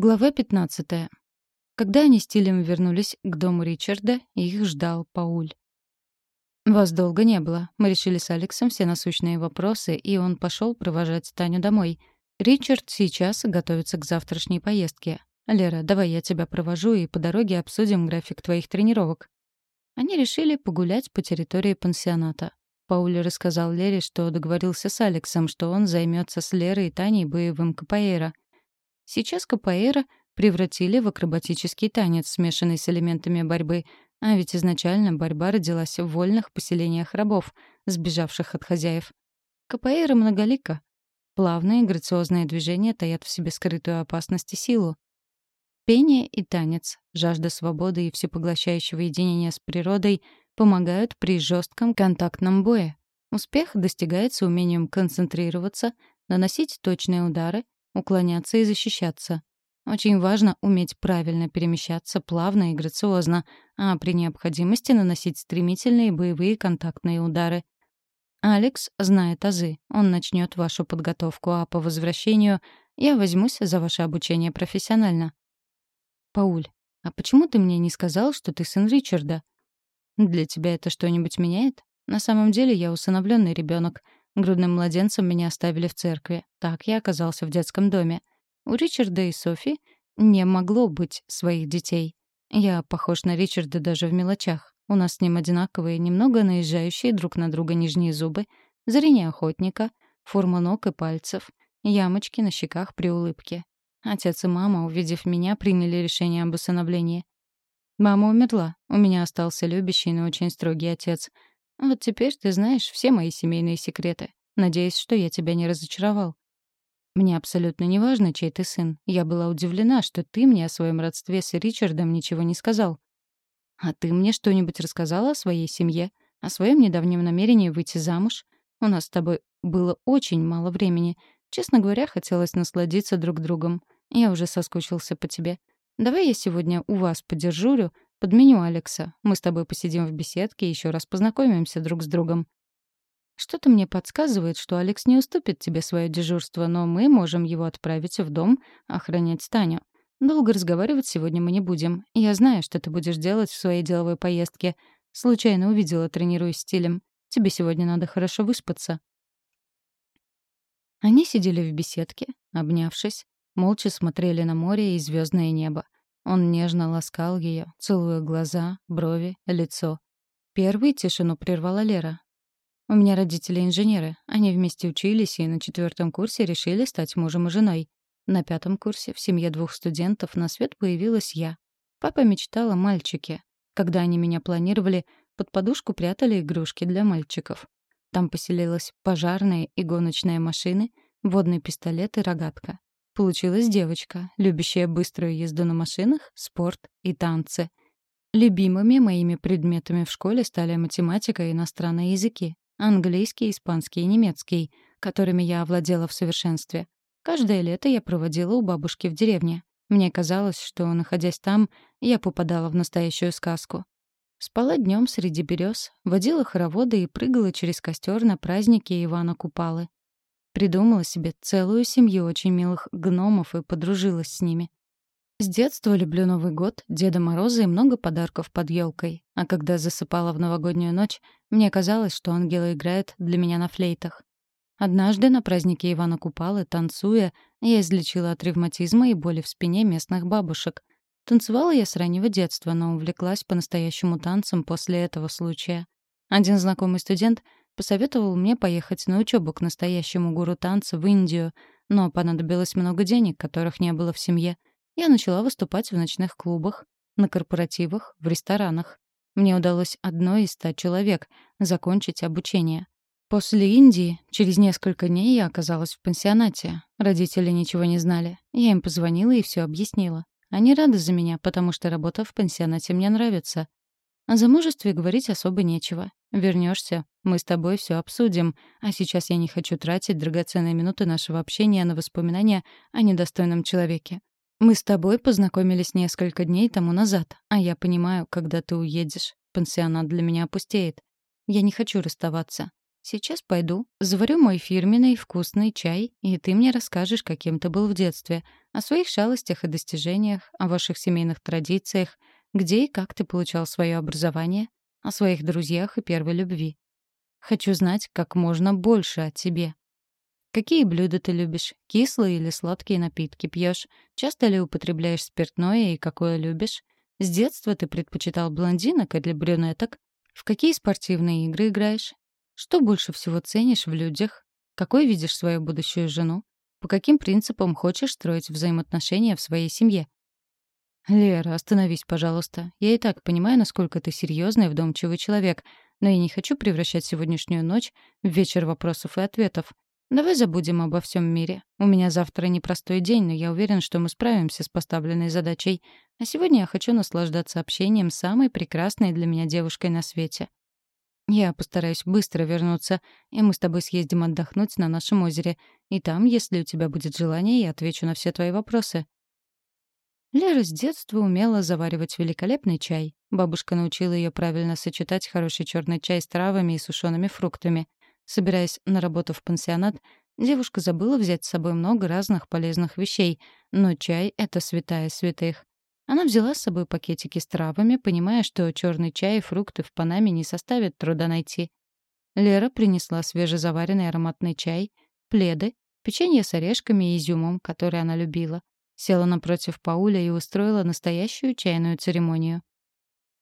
Глава 15. Когда они с Тилем вернулись к дому Ричарда, их ждал Пауль. «Вас долго не было. Мы решили с Алексом все насущные вопросы, и он пошел провожать Таню домой. Ричард сейчас готовится к завтрашней поездке. Лера, давай я тебя провожу и по дороге обсудим график твоих тренировок». Они решили погулять по территории пансионата. Пауль рассказал Лере, что договорился с Алексом, что он займется с Лерой и Таней боевым капоэйро — Сейчас капоэйра превратили в акробатический танец, смешанный с элементами борьбы, а ведь изначально борьба родилась в вольных поселениях рабов, сбежавших от хозяев. Капоэйра многолика. Плавные, грациозные движения таят в себе скрытую опасность и силу. Пение и танец, жажда свободы и всепоглощающего единения с природой помогают при жестком контактном бое. Успех достигается умением концентрироваться, наносить точные удары уклоняться и защищаться. Очень важно уметь правильно перемещаться плавно и грациозно, а при необходимости наносить стремительные боевые контактные удары. Алекс знает азы. Он начнет вашу подготовку, а по возвращению я возьмусь за ваше обучение профессионально. Пауль, а почему ты мне не сказал, что ты сын Ричарда? Для тебя это что-нибудь меняет? На самом деле я усыновленный ребенок. Грудным младенцем меня оставили в церкви. Так я оказался в детском доме. У Ричарда и Софи не могло быть своих детей. Я похож на Ричарда даже в мелочах. У нас с ним одинаковые, немного наезжающие друг на друга нижние зубы, зрение охотника, форма ног и пальцев, ямочки на щеках при улыбке. Отец и мама, увидев меня, приняли решение об усыновлении. Мама умерла. У меня остался любящий, но очень строгий отец — вот теперь ты знаешь все мои семейные секреты. Надеюсь, что я тебя не разочаровал. Мне абсолютно не важно, чей ты сын. Я была удивлена, что ты мне о своем родстве с Ричардом ничего не сказал. А ты мне что-нибудь рассказала о своей семье? О своем недавнем намерении выйти замуж? У нас с тобой было очень мало времени. Честно говоря, хотелось насладиться друг другом. Я уже соскучился по тебе. Давай я сегодня у вас подержурю, Подменю Алекса. Мы с тобой посидим в беседке и еще раз познакомимся друг с другом. Что-то мне подсказывает, что Алекс не уступит тебе свое дежурство, но мы можем его отправить в дом охранять Таню. Долго разговаривать сегодня мы не будем. Я знаю, что ты будешь делать в своей деловой поездке. Случайно увидела, тренируясь стилем. Тебе сегодня надо хорошо выспаться. Они сидели в беседке, обнявшись, молча смотрели на море и звездное небо. Он нежно ласкал ее, целуя глаза, брови, лицо. Первый тишину прервала Лера. «У меня родители инженеры. Они вместе учились и на четвертом курсе решили стать мужем и женой. На пятом курсе в семье двух студентов на свет появилась я. Папа мечтал о мальчике. Когда они меня планировали, под подушку прятали игрушки для мальчиков. Там поселилась пожарная и гоночная машины, водный пистолет и рогатка. Получилась девочка, любящая быструю езду на машинах, спорт и танцы. Любимыми моими предметами в школе стали математика и иностранные языки, английский, испанский и немецкий, которыми я овладела в совершенстве. Каждое лето я проводила у бабушки в деревне. Мне казалось, что, находясь там, я попадала в настоящую сказку. Спала днем среди берез, водила хороводы и прыгала через костер на праздники Ивана Купалы. Придумала себе целую семью очень милых гномов и подружилась с ними. С детства люблю Новый год, Деда Мороза и много подарков под елкой. А когда засыпала в новогоднюю ночь, мне казалось, что ангелы играют для меня на флейтах. Однажды на празднике Ивана Купалы, танцуя, я излечила от ревматизма и боли в спине местных бабушек. Танцевала я с раннего детства, но увлеклась по-настоящему танцем после этого случая. Один знакомый студент Посоветовал мне поехать на учебу к настоящему гуру танца в Индию, но понадобилось много денег, которых не было в семье. Я начала выступать в ночных клубах, на корпоративах, в ресторанах. Мне удалось одной из ста человек закончить обучение. После Индии через несколько дней я оказалась в пансионате. Родители ничего не знали. Я им позвонила и все объяснила. Они рады за меня, потому что работа в пансионате мне нравится. О замужестве говорить особо нечего. Вернешься, мы с тобой все обсудим, а сейчас я не хочу тратить драгоценные минуты нашего общения на воспоминания о недостойном человеке. Мы с тобой познакомились несколько дней тому назад, а я понимаю, когда ты уедешь, пансионат для меня опустеет. Я не хочу расставаться. Сейчас пойду, заварю мой фирменный вкусный чай, и ты мне расскажешь, каким ты был в детстве, о своих шалостях и достижениях, о ваших семейных традициях, где и как ты получал свое образование, о своих друзьях и первой любви. Хочу знать как можно больше о тебе. Какие блюда ты любишь? Кислые или сладкие напитки пьешь? Часто ли употребляешь спиртное и какое любишь? С детства ты предпочитал блондинок или брюнеток? В какие спортивные игры играешь? Что больше всего ценишь в людях? Какой видишь свою будущую жену? По каким принципам хочешь строить взаимоотношения в своей семье? Лера, остановись, пожалуйста. Я и так понимаю, насколько ты серьезный и вдумчивый человек, но я не хочу превращать сегодняшнюю ночь в вечер вопросов и ответов. Давай забудем обо всем мире. У меня завтра непростой день, но я уверен, что мы справимся с поставленной задачей. А сегодня я хочу наслаждаться общением с самой прекрасной для меня девушкой на свете. Я постараюсь быстро вернуться, и мы с тобой съездим отдохнуть на нашем озере. И там, если у тебя будет желание, я отвечу на все твои вопросы». Лера с детства умела заваривать великолепный чай. Бабушка научила ее правильно сочетать хороший черный чай с травами и сушеными фруктами. Собираясь на работу в пансионат, девушка забыла взять с собой много разных полезных вещей, но чай — это святая святых. Она взяла с собой пакетики с травами, понимая, что черный чай и фрукты в Панаме не составит труда найти. Лера принесла свежезаваренный ароматный чай, пледы, печенье с орешками и изюмом, который она любила. Села напротив Пауля и устроила настоящую чайную церемонию.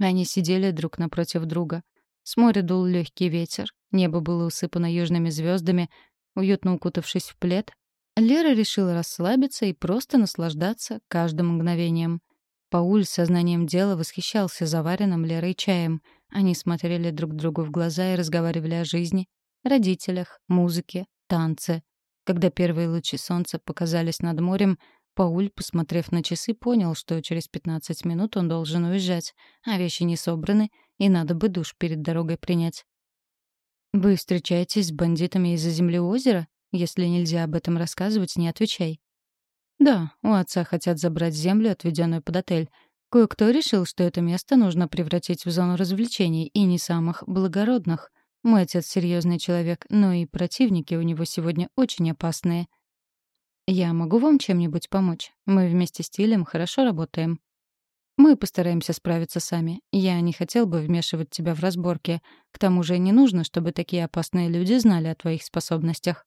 Они сидели друг напротив друга. С моря дул легкий ветер, небо было усыпано южными звездами. Уютно укутавшись в плед, Лера решила расслабиться и просто наслаждаться каждым мгновением. Пауль с сознанием дела восхищался заваренным Лерой чаем. Они смотрели друг другу в глаза и разговаривали о жизни, родителях, музыке, танце. Когда первые лучи солнца показались над морем, Пауль, посмотрев на часы, понял, что через 15 минут он должен уезжать, а вещи не собраны, и надо бы душ перед дорогой принять. «Вы встречаетесь с бандитами из-за земли озера? Если нельзя об этом рассказывать, не отвечай», да, у отца хотят забрать землю, отведенную под отель. Кое-кто решил, что это место нужно превратить в зону развлечений, и не самых благородных. Мой отец серьезный человек, но и противники у него сегодня очень опасные. Я могу вам чем-нибудь помочь? Мы вместе с Тилем хорошо работаем. Мы постараемся справиться сами. Я не хотел бы вмешивать тебя в разборки. К тому же не нужно, чтобы такие опасные люди знали о твоих способностях.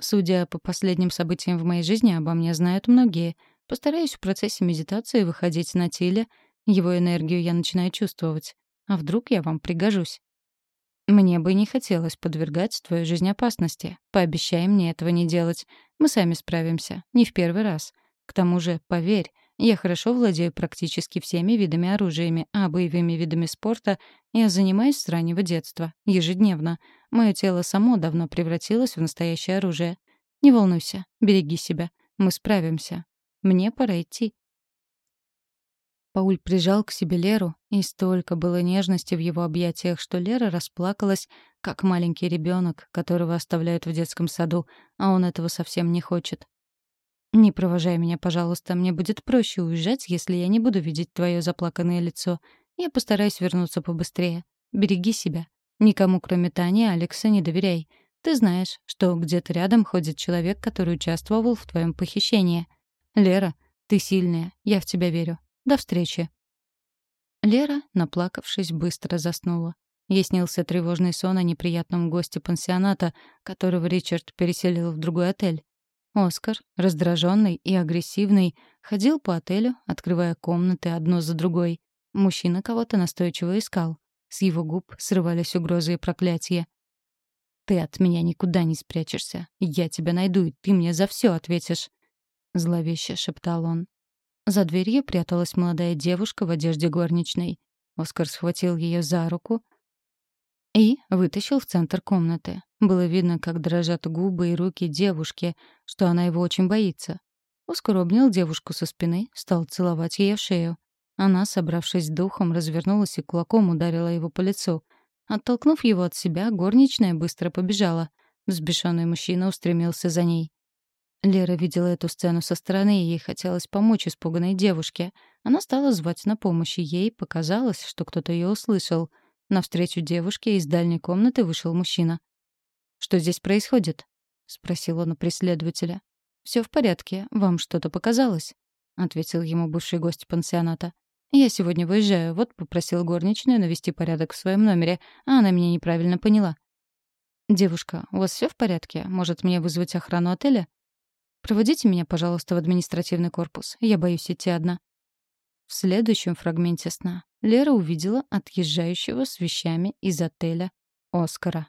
Судя по последним событиям в моей жизни, обо мне знают многие. Постараюсь в процессе медитации выходить на теле. Его энергию я начинаю чувствовать. А вдруг я вам пригожусь? Мне бы не хотелось подвергать твою жизнь опасности. Пообещай мне этого не делать. Мы сами справимся. Не в первый раз. К тому же, поверь, я хорошо владею практически всеми видами оружиями, а боевыми видами спорта я занимаюсь с раннего детства, ежедневно. Мое тело само давно превратилось в настоящее оружие. Не волнуйся, береги себя. Мы справимся. Мне пора идти. Пауль прижал к себе Леру, и столько было нежности в его объятиях, что Лера расплакалась, как маленький ребенок, которого оставляют в детском саду, а он этого совсем не хочет. «Не провожай меня, пожалуйста. Мне будет проще уезжать, если я не буду видеть твое заплаканное лицо. Я постараюсь вернуться побыстрее. Береги себя. Никому, кроме Тани, Алекса, не доверяй. Ты знаешь, что где-то рядом ходит человек, который участвовал в твоем похищении. Лера, ты сильная. Я в тебя верю. До встречи». Лера, наплакавшись, быстро заснула. Ей снился тревожный сон о неприятном госте пансионата, которого Ричард переселил в другой отель. Оскар, раздраженный и агрессивный, ходил по отелю, открывая комнаты одну за другой. Мужчина кого-то настойчиво искал. С его губ срывались угрозы и проклятия. «Ты от меня никуда не спрячешься. Я тебя найду, и ты мне за все ответишь», — зловеще шептал он. За дверью пряталась молодая девушка в одежде горничной. Оскар схватил ее за руку, и вытащил в центр комнаты. Было видно, как дрожат губы и руки девушки, что она его очень боится. Оскар обнял девушку со спины, стал целовать ее шею. Она, собравшись с духом, развернулась и кулаком ударила его по лицу. Оттолкнув его от себя, горничная быстро побежала. Взбешенный мужчина устремился за ней. Лера видела эту сцену со стороны, и ей хотелось помочь испуганной девушке. Она стала звать на помощь, и ей показалось, что кто-то ее услышал — Навстречу девушке из дальней комнаты вышел мужчина. «Что здесь происходит?» — спросил он у преследователя. «Все в порядке. Вам что-то показалось?» — ответил ему бывший гость пансионата. «Я сегодня выезжаю. Вот попросил горничную навести порядок в своем номере, а она меня неправильно поняла». «Девушка, у вас все в порядке? Может, мне вызвать охрану отеля?» «Проводите меня, пожалуйста, в административный корпус. Я боюсь идти одна». В следующем фрагменте сна Лера увидела отъезжающего с вещами из отеля Оскара.